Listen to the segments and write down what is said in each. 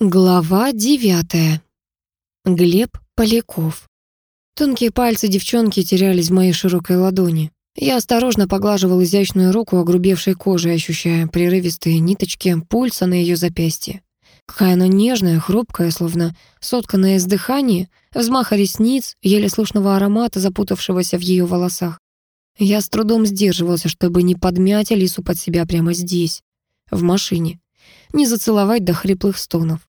Глава девятая. Глеб Поляков. Тонкие пальцы девчонки терялись в моей широкой ладони. Я осторожно поглаживал изящную руку огрубевшей кожей, ощущая прерывистые ниточки пульса на ее запястье. Какая она нежная, хрупкая, словно сотканная из дыхания, взмаха ресниц, еле слышного аромата, запутавшегося в ее волосах. Я с трудом сдерживался, чтобы не подмять Алису под себя прямо здесь, в машине, не зацеловать до хриплых стонов.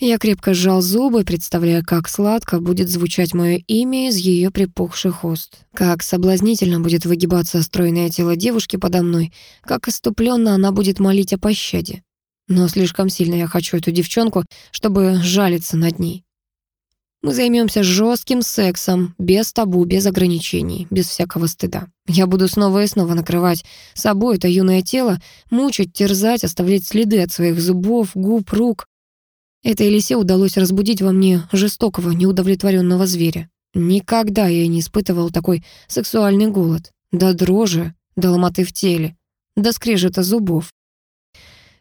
Я крепко сжал зубы, представляя, как сладко будет звучать мое имя из ее припухших уст, как соблазнительно будет выгибаться стройное тело девушки подо мной, как иступленно она будет молить о пощаде. Но слишком сильно я хочу эту девчонку, чтобы жалиться над ней. Мы займемся жестким сексом, без табу, без ограничений, без всякого стыда. Я буду снова и снова накрывать собой это юное тело, мучить, терзать, оставлять следы от своих зубов, губ, рук. Этой лисе удалось разбудить во мне жестокого, неудовлетворенного зверя. Никогда я не испытывал такой сексуальный голод. До дрожи, до ломоты в теле, до скрежета зубов.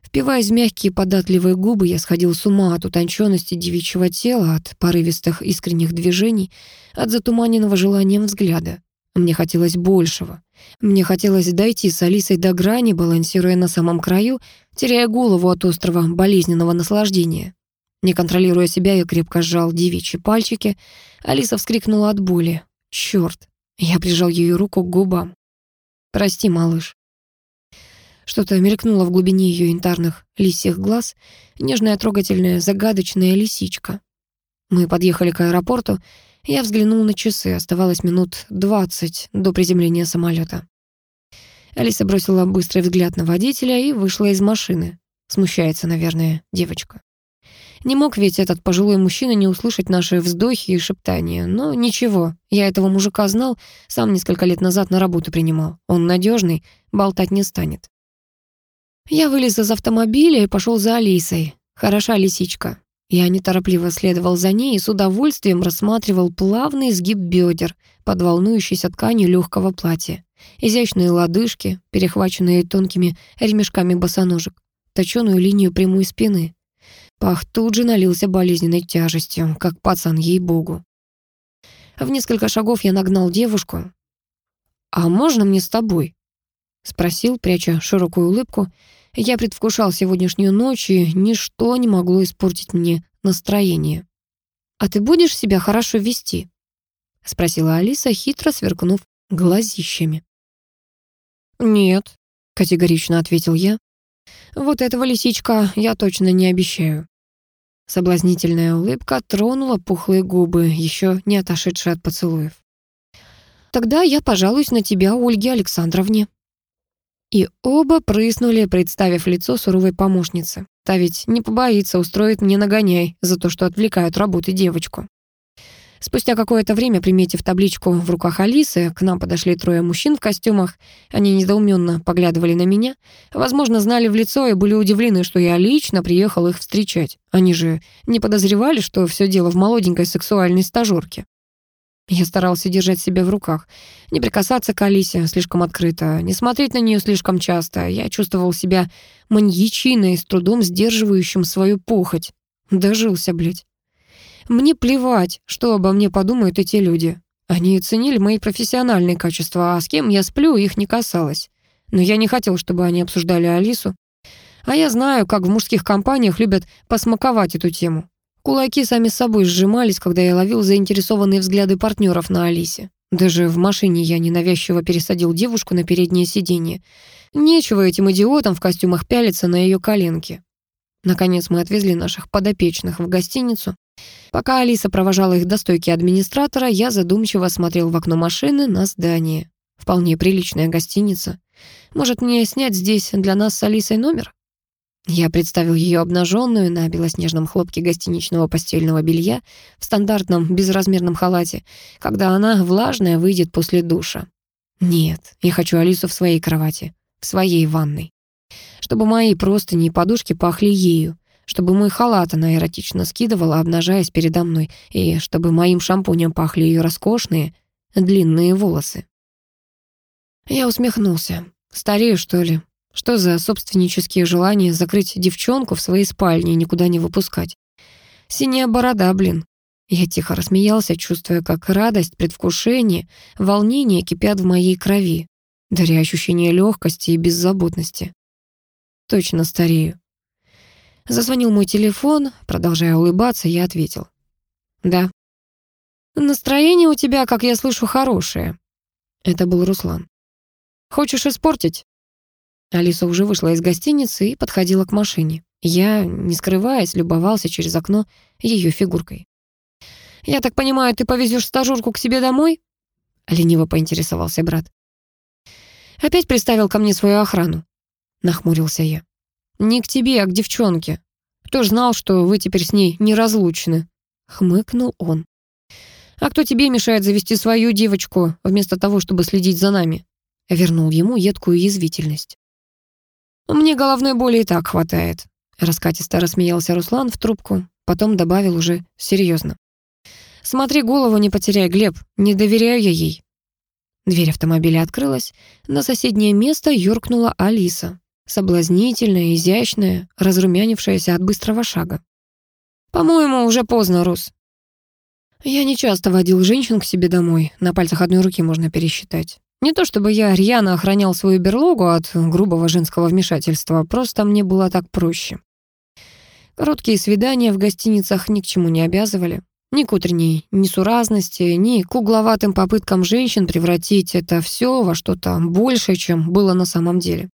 Впиваясь в мягкие податливые губы, я сходил с ума от утонченности девичьего тела, от порывистых искренних движений, от затуманенного желанием взгляда. Мне хотелось большего. Мне хотелось дойти с Алисой до грани, балансируя на самом краю, теряя голову от острого болезненного наслаждения. Не контролируя себя, я крепко сжал девичьи пальчики. Алиса вскрикнула от боли. Чёрт. Я прижал ее руку к губам. «Прости, малыш». Что-то мелькнуло в глубине ее янтарных лисьих глаз. Нежная, трогательная, загадочная лисичка. Мы подъехали к аэропорту. Я взглянул на часы. Оставалось минут двадцать до приземления самолета. Алиса бросила быстрый взгляд на водителя и вышла из машины. Смущается, наверное, девочка. Не мог ведь этот пожилой мужчина не услышать наши вздохи и шептания. Но ничего, я этого мужика знал, сам несколько лет назад на работу принимал. Он надежный, болтать не станет. Я вылез из автомобиля и пошел за Алисой. Хороша лисичка. Я неторопливо следовал за ней и с удовольствием рассматривал плавный изгиб бедер под волнующейся тканью легкого платья. Изящные лодыжки, перехваченные тонкими ремешками босоножек, точеную линию прямой спины. Пах тут же налился болезненной тяжестью, как пацан, ей-богу. В несколько шагов я нагнал девушку. «А можно мне с тобой?» — спросил, пряча широкую улыбку. Я предвкушал сегодняшнюю ночь, и ничто не могло испортить мне настроение. «А ты будешь себя хорошо вести?» — спросила Алиса, хитро сверкнув глазищами. «Нет», — категорично ответил я. Вот этого лисичка я точно не обещаю. Соблазнительная улыбка тронула пухлые губы, еще не отошедшие от поцелуев. «Тогда я пожалуюсь на тебя, Ольге Александровне». И оба прыснули, представив лицо суровой помощницы. Та ведь не побоится устроить мне нагоняй за то, что отвлекают работы девочку. Спустя какое-то время, приметив табличку в руках Алисы, к нам подошли трое мужчин в костюмах. Они недоуменно поглядывали на меня. Возможно, знали в лицо и были удивлены, что я лично приехал их встречать. Они же не подозревали, что все дело в молоденькой сексуальной стажёрке. Я старался держать себя в руках, не прикасаться к Алисе слишком открыто, не смотреть на нее слишком часто. Я чувствовал себя маньячиной, с трудом сдерживающим свою похоть. Дожился, блядь. Мне плевать, что обо мне подумают эти люди. Они ценили мои профессиональные качества, а с кем я сплю, их не касалось. Но я не хотел, чтобы они обсуждали Алису. А я знаю, как в мужских компаниях любят посмаковать эту тему. Кулаки сами собой сжимались, когда я ловил заинтересованные взгляды партнеров на Алисе. Даже в машине я ненавязчиво пересадил девушку на переднее сиденье. Нечего этим идиотам в костюмах пялиться на ее коленки. Наконец мы отвезли наших подопечных в гостиницу. Пока Алиса провожала их до стойки администратора, я задумчиво смотрел в окно машины на здание. Вполне приличная гостиница. Может, мне снять здесь для нас с Алисой номер? Я представил ее обнаженную на белоснежном хлопке гостиничного постельного белья в стандартном безразмерном халате, когда она влажная выйдет после душа. Нет, я хочу Алису в своей кровати, в своей ванной. Чтобы мои простыни и подушки пахли ею, чтобы мой халат она эротично скидывала, обнажаясь передо мной, и чтобы моим шампунем пахли ее роскошные, длинные волосы. Я усмехнулся. Старею, что ли? Что за собственнические желания закрыть девчонку в своей спальне и никуда не выпускать? Синяя борода, блин. Я тихо рассмеялся, чувствуя, как радость, предвкушение, волнение кипят в моей крови, даря ощущение легкости и беззаботности. Точно старею. Зазвонил мой телефон, продолжая улыбаться, я ответил. «Да». «Настроение у тебя, как я слышу, хорошее». Это был Руслан. «Хочешь испортить?» Алиса уже вышла из гостиницы и подходила к машине. Я, не скрываясь, любовался через окно ее фигуркой. «Я так понимаю, ты повезешь стажерку к себе домой?» Лениво поинтересовался брат. «Опять приставил ко мне свою охрану?» Нахмурился я. «Не к тебе, а к девчонке. Кто ж знал, что вы теперь с ней неразлучны?» Хмыкнул он. «А кто тебе мешает завести свою девочку, вместо того, чтобы следить за нами?» Вернул ему едкую язвительность. «Мне головной боли и так хватает», — раскатисто рассмеялся Руслан в трубку, потом добавил уже серьезно. «Смотри, голову не потеряй, Глеб, не доверяю я ей». Дверь автомобиля открылась, на соседнее место юркнула Алиса, соблазнительная, изящная, разрумянившаяся от быстрого шага. «По-моему, уже поздно, Рус». Я не часто водил женщин к себе домой, на пальцах одной руки можно пересчитать. Не то чтобы я рьяно охранял свою берлогу от грубого женского вмешательства, просто мне было так проще. Короткие свидания в гостиницах ни к чему не обязывали. Ни к утренней несуразности, ни к угловатым попыткам женщин превратить это все во что-то большее, чем было на самом деле.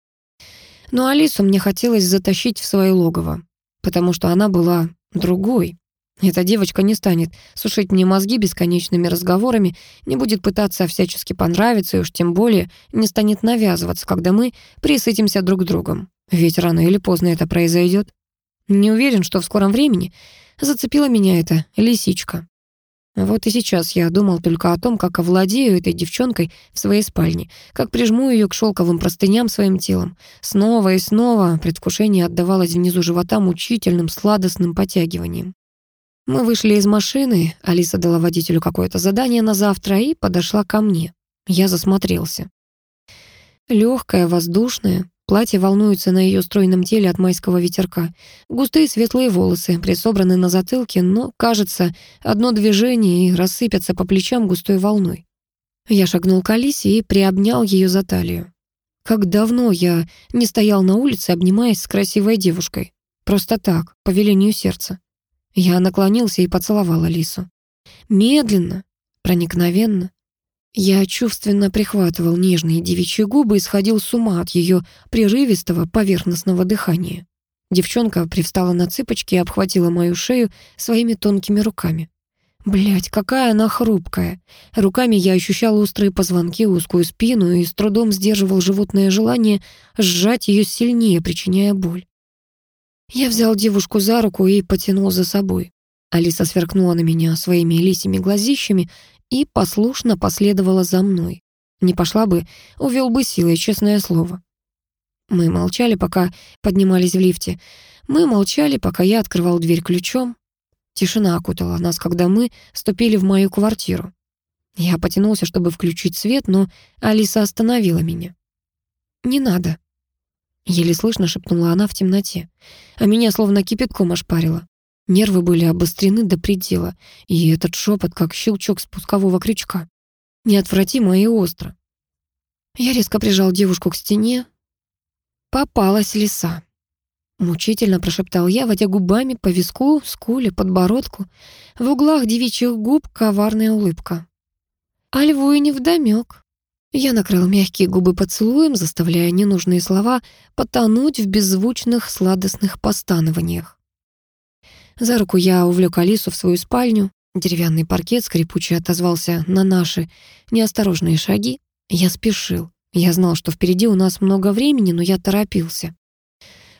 Но Алису мне хотелось затащить в свое логово, потому что она была другой, эта девочка не станет сушить мне мозги бесконечными разговорами, не будет пытаться всячески понравиться и уж тем более не станет навязываться, когда мы присытимся друг другом. Ведь рано или поздно это произойдет. Не уверен, что в скором времени зацепила меня эта лисичка. Вот и сейчас я думал только о том, как овладею этой девчонкой в своей спальне, как прижму ее к шелковым простыням своим телом. Снова и снова предвкушение отдавалось внизу живота мучительным сладостным потягиванием. Мы вышли из машины, Алиса дала водителю какое-то задание на завтра и подошла ко мне. Я засмотрелся. Легкая, воздушная, платье волнуется на ее стройном теле от майского ветерка. Густые светлые волосы присобраны на затылке, но, кажется, одно движение и рассыпятся по плечам густой волной. Я шагнул к Алисе и приобнял ее за талию. Как давно я не стоял на улице, обнимаясь с красивой девушкой. Просто так, по велению сердца. Я наклонился и поцеловал Алису. Медленно, проникновенно. Я чувственно прихватывал нежные девичьи губы и сходил с ума от ее прерывистого поверхностного дыхания. Девчонка привстала на цыпочки и обхватила мою шею своими тонкими руками. Блять, какая она хрупкая. Руками я ощущал острые позвонки, узкую спину и с трудом сдерживал животное желание сжать ее сильнее, причиняя боль. Я взял девушку за руку и потянул за собой. Алиса сверкнула на меня своими лисими глазищами и послушно последовала за мной. Не пошла бы, увел бы силой, честное слово. Мы молчали, пока поднимались в лифте. Мы молчали, пока я открывал дверь ключом. Тишина окутала нас, когда мы ступили в мою квартиру. Я потянулся, чтобы включить свет, но Алиса остановила меня. «Не надо», Еле слышно шепнула она в темноте, а меня словно кипятком ошпарило. Нервы были обострены до предела, и этот шепот как щелчок спускового крючка. Неотвратимо и остро. Я резко прижал девушку к стене. «Попалась лиса», — мучительно прошептал я, водя губами по виску, скуле, подбородку. В углах девичьих губ коварная улыбка. «А льву и невдомёк». Я накрыл мягкие губы поцелуем, заставляя ненужные слова потонуть в беззвучных сладостных постанованиях. За руку я увлек Алису в свою спальню. Деревянный паркет скрипучий отозвался на наши неосторожные шаги. Я спешил. Я знал, что впереди у нас много времени, но я торопился.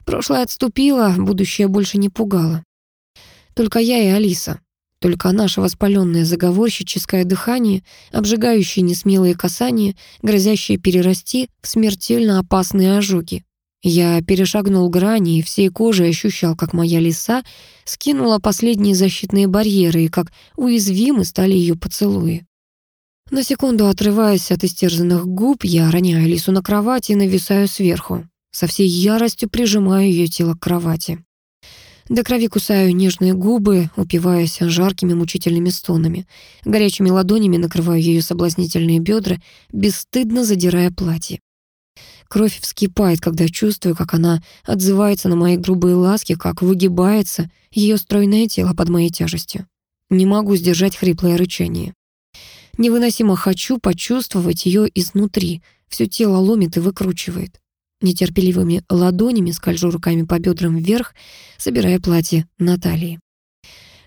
Прошлое отступило, будущее больше не пугало. Только я и Алиса. Только наше воспаленное заговорщическое дыхание, обжигающие несмелые касания, грозящие перерасти в смертельно опасные ожоги. Я перешагнул грани и всей кожей ощущал, как моя лиса скинула последние защитные барьеры и как уязвимы стали ее поцелуи. На секунду отрываясь от истерзанных губ, я роняю лису на кровать и нависаю сверху. Со всей яростью прижимаю ее тело к кровати. До крови кусаю нежные губы, упиваясь жаркими мучительными стонами. Горячими ладонями накрываю ее соблазнительные бедра, бесстыдно задирая платье. Кровь вскипает, когда чувствую, как она отзывается на мои грубые ласки, как выгибается ее стройное тело под моей тяжестью. Не могу сдержать хриплое рычание. Невыносимо хочу почувствовать ее изнутри. Все тело ломит и выкручивает. Нетерпеливыми ладонями скольжу руками по бедрам вверх, собирая платье на талии.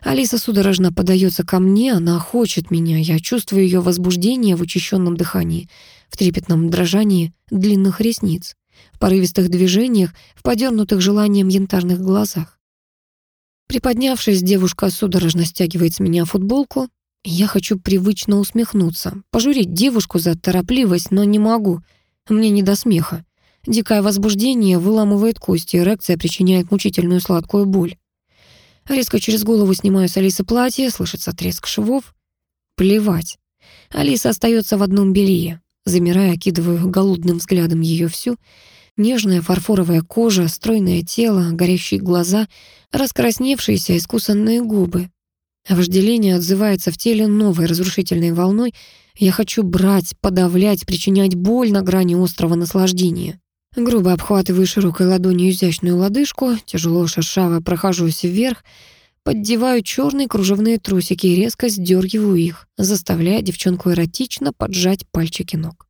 Алиса судорожно подается ко мне, она хочет меня. Я чувствую ее возбуждение в учащенном дыхании, в трепетном дрожании длинных ресниц, в порывистых движениях, в подернутых желанием янтарных глазах. Приподнявшись, девушка судорожно стягивает с меня футболку. Я хочу привычно усмехнуться, пожурить девушку за торопливость, но не могу. Мне не до смеха. Дикое возбуждение выламывает кости, эрекция причиняет мучительную сладкую боль. Резко через голову снимаю с Алисы платье, слышится треск швов. Плевать. Алиса остается в одном белье. Замирая, окидываю голодным взглядом ее всю. Нежная фарфоровая кожа, стройное тело, горящие глаза, раскрасневшиеся искусанные губы. Вожделение отзывается в теле новой разрушительной волной. Я хочу брать, подавлять, причинять боль на грани острого наслаждения. Грубо обхватываю широкой ладонью изящную лодыжку, тяжело шершаво прохожусь вверх, поддеваю черные кружевные трусики и резко сдергиваю их, заставляя девчонку эротично поджать пальчики ног.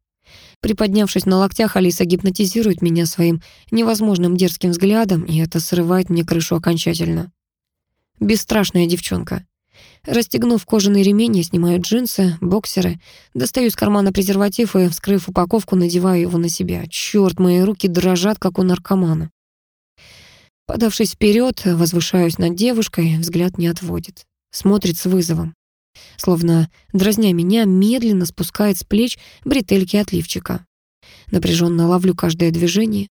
Приподнявшись на локтях, Алиса гипнотизирует меня своим невозможным дерзким взглядом, и это срывает мне крышу окончательно. Бесстрашная девчонка. Расстегнув кожаный ремень, я снимаю джинсы, боксеры, достаю из кармана презерватив и, вскрыв упаковку, надеваю его на себя. Чёрт, мои руки дрожат, как у наркомана. Подавшись вперед, возвышаюсь над девушкой, взгляд не отводит. Смотрит с вызовом. Словно, дразня меня, медленно спускает с плеч бретельки от лифчика. Напряженно ловлю каждое движение.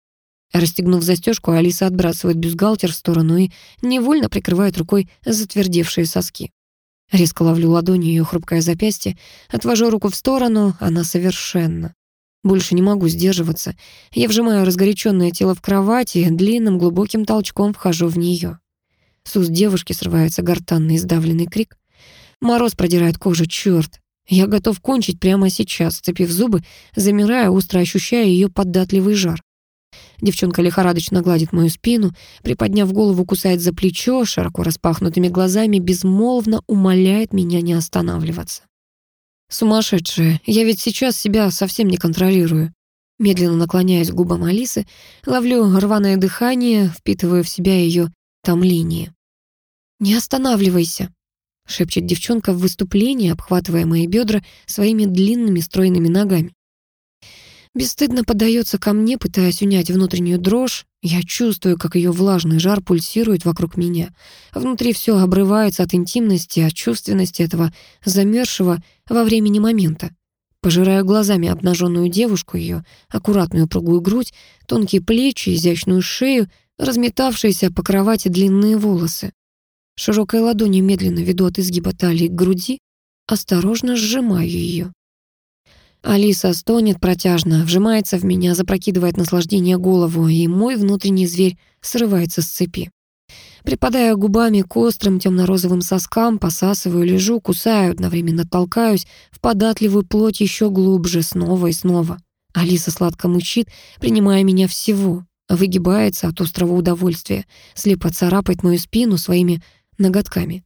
Расстегнув застежку, Алиса отбрасывает бюстгальтер в сторону и невольно прикрывает рукой затвердевшие соски. Резко ловлю ладонью ее хрупкое запястье, отвожу руку в сторону, она совершенно. Больше не могу сдерживаться. Я вжимаю разгоряченное тело в кровати, длинным глубоким толчком вхожу в нее. С уст девушки срывается гортанный сдавленный крик. Мороз продирает кожу, черт. Я готов кончить прямо сейчас, сцепив зубы, замирая, остро ощущая ее податливый жар. Девчонка лихорадочно гладит мою спину, приподняв голову, кусает за плечо, широко распахнутыми глазами, безмолвно умоляет меня не останавливаться. Сумасшедшая, я ведь сейчас себя совсем не контролирую. Медленно наклоняясь к губам Алисы, ловлю рваное дыхание, впитываю в себя ее томление. «Не останавливайся», — шепчет девчонка в выступлении, обхватывая мои бедра своими длинными стройными ногами. Бесстыдно поддается ко мне, пытаясь унять внутреннюю дрожь. Я чувствую, как ее влажный жар пульсирует вокруг меня. Внутри все обрывается от интимности, от чувственности этого замершего во времени момента. Пожираю глазами обнаженную девушку, ее аккуратную упругую грудь, тонкие плечи, изящную шею, разметавшиеся по кровати длинные волосы. Широкой ладонью медленно веду от изгиба талии к груди, осторожно сжимаю ее. Алиса стонет протяжно, вжимается в меня, запрокидывает наслаждение голову, и мой внутренний зверь срывается с цепи. Припадая губами к острым темно-розовым соскам, посасываю, лежу, кусаю, одновременно толкаюсь в податливую плоть еще глубже, снова и снова. Алиса сладко мучит, принимая меня всего, выгибается от острого удовольствия, слепо царапает мою спину своими ноготками.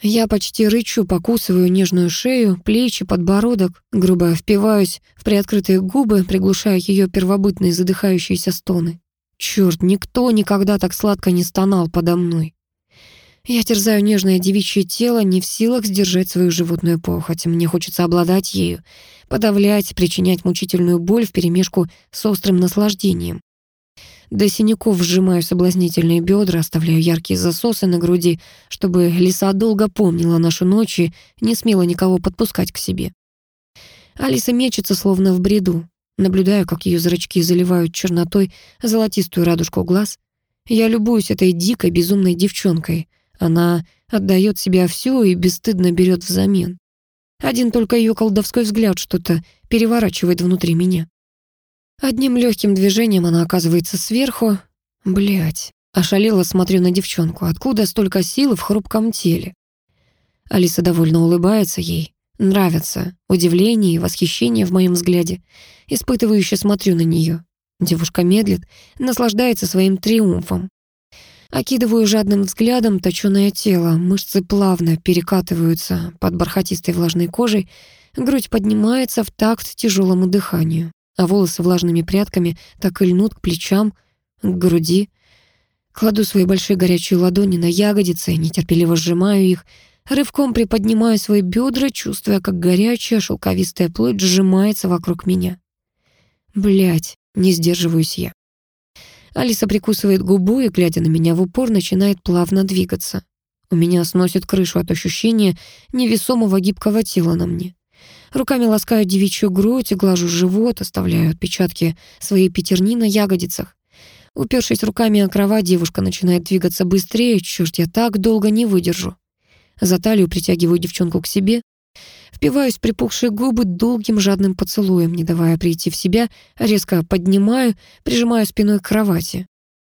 Я почти рычу, покусываю нежную шею, плечи, подбородок, грубо впиваюсь в приоткрытые губы, приглушая ее первобытные задыхающиеся стоны. Черт, никто никогда так сладко не стонал подо мной. Я терзаю нежное девичье тело, не в силах сдержать свою животную похоть. Мне хочется обладать ею, подавлять, причинять мучительную боль вперемешку с острым наслаждением. До синяков сжимаю соблазнительные бедра, оставляю яркие засосы на груди, чтобы лиса долго помнила нашу ночь и не смела никого подпускать к себе. Алиса мечется, словно в бреду. Наблюдаю, как ее зрачки заливают чернотой золотистую радужку глаз. Я любуюсь этой дикой, безумной девчонкой. Она отдает себя всю и бесстыдно берет взамен. Один только ее колдовской взгляд что-то переворачивает внутри меня. Одним легким движением она оказывается сверху. Блять, ошалела смотрю на девчонку. Откуда столько силы в хрупком теле? Алиса довольно улыбается ей. Нравится удивление и восхищение в моем взгляде. Испытывающе смотрю на нее. Девушка медлит, наслаждается своим триумфом. Окидываю жадным взглядом точёное тело, мышцы плавно перекатываются под бархатистой влажной кожей, грудь поднимается в такт тяжелому дыханию, а волосы влажными прядками так и льнут к плечам, к груди. Кладу свои большие горячие ладони на ягодицы, нетерпеливо сжимаю их, рывком приподнимаю свои бедра, чувствуя, как горячая шелковистая плоть сжимается вокруг меня. Блять, не сдерживаюсь я. Алиса прикусывает губу и, глядя на меня в упор, начинает плавно двигаться. У меня сносит крышу от ощущения невесомого гибкого тела на мне. Руками ласкаю девичью грудь глажу живот, оставляю отпечатки своей пятерни на ягодицах. Упершись руками о кровать, девушка начинает двигаться быстрее, черт, я так долго не выдержу. За талию притягиваю девчонку к себе, Впиваюсь припухшие губы долгим жадным поцелуем, не давая прийти в себя, резко поднимаю, прижимаю спиной к кровати.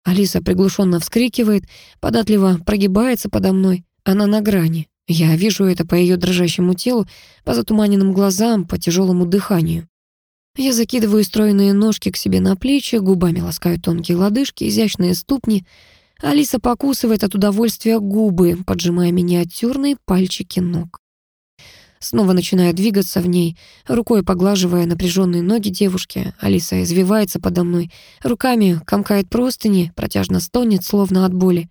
Алиса приглушенно вскрикивает, податливо прогибается подо мной. Она на грани. Я вижу это по ее дрожащему телу, по затуманенным глазам, по тяжелому дыханию. Я закидываю стройные ножки к себе на плечи, губами ласкаю тонкие лодыжки, изящные ступни. Алиса покусывает от удовольствия губы, поджимая миниатюрные пальчики ног. Снова начинаю двигаться в ней, рукой поглаживая напряженные ноги девушки. Алиса извивается подо мной, руками комкает простыни, протяжно стонет, словно от боли.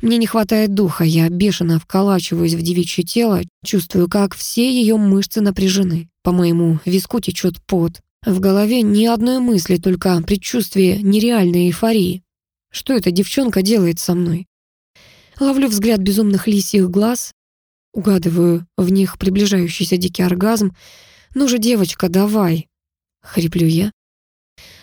Мне не хватает духа, я бешено вколачиваюсь в девичье тело, чувствую, как все ее мышцы напряжены. По моему виску течет пот. В голове ни одной мысли, только предчувствие нереальной эйфории. Что эта девчонка делает со мной? Ловлю взгляд безумных лисьих глаз, Угадываю в них приближающийся дикий оргазм. «Ну же, девочка, давай!» Хриплю я.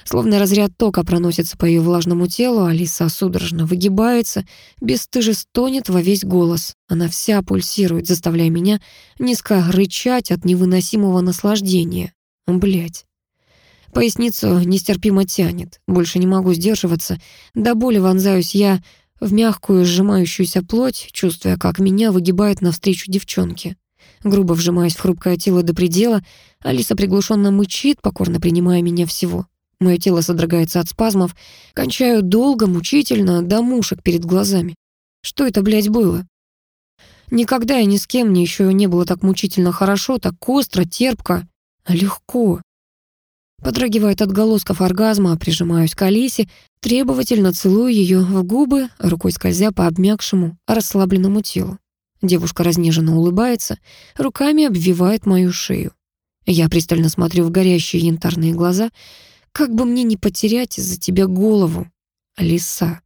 Словно разряд тока проносится по ее влажному телу, Алиса судорожно выгибается, бесстыже стонет во весь голос. Она вся пульсирует, заставляя меня низко рычать от невыносимого наслаждения. Блять. Поясницу нестерпимо тянет. Больше не могу сдерживаться. До боли вонзаюсь я в мягкую сжимающуюся плоть, чувствуя, как меня выгибает навстречу девчонке. Грубо вжимаясь в хрупкое тело до предела, Алиса приглушенно мычит, покорно принимая меня всего. Мое тело содрогается от спазмов, кончаю долго, мучительно, до мушек перед глазами. Что это, блядь, было? Никогда и ни с кем мне еще не было так мучительно хорошо, так остро, терпко, легко. Подрагивает от голосков оргазма, прижимаюсь к Алисе, требовательно целую ее в губы, рукой скользя по обмякшему, расслабленному телу. Девушка разнеженно улыбается, руками обвивает мою шею. Я пристально смотрю в горящие янтарные глаза. Как бы мне не потерять из-за тебя голову, лиса.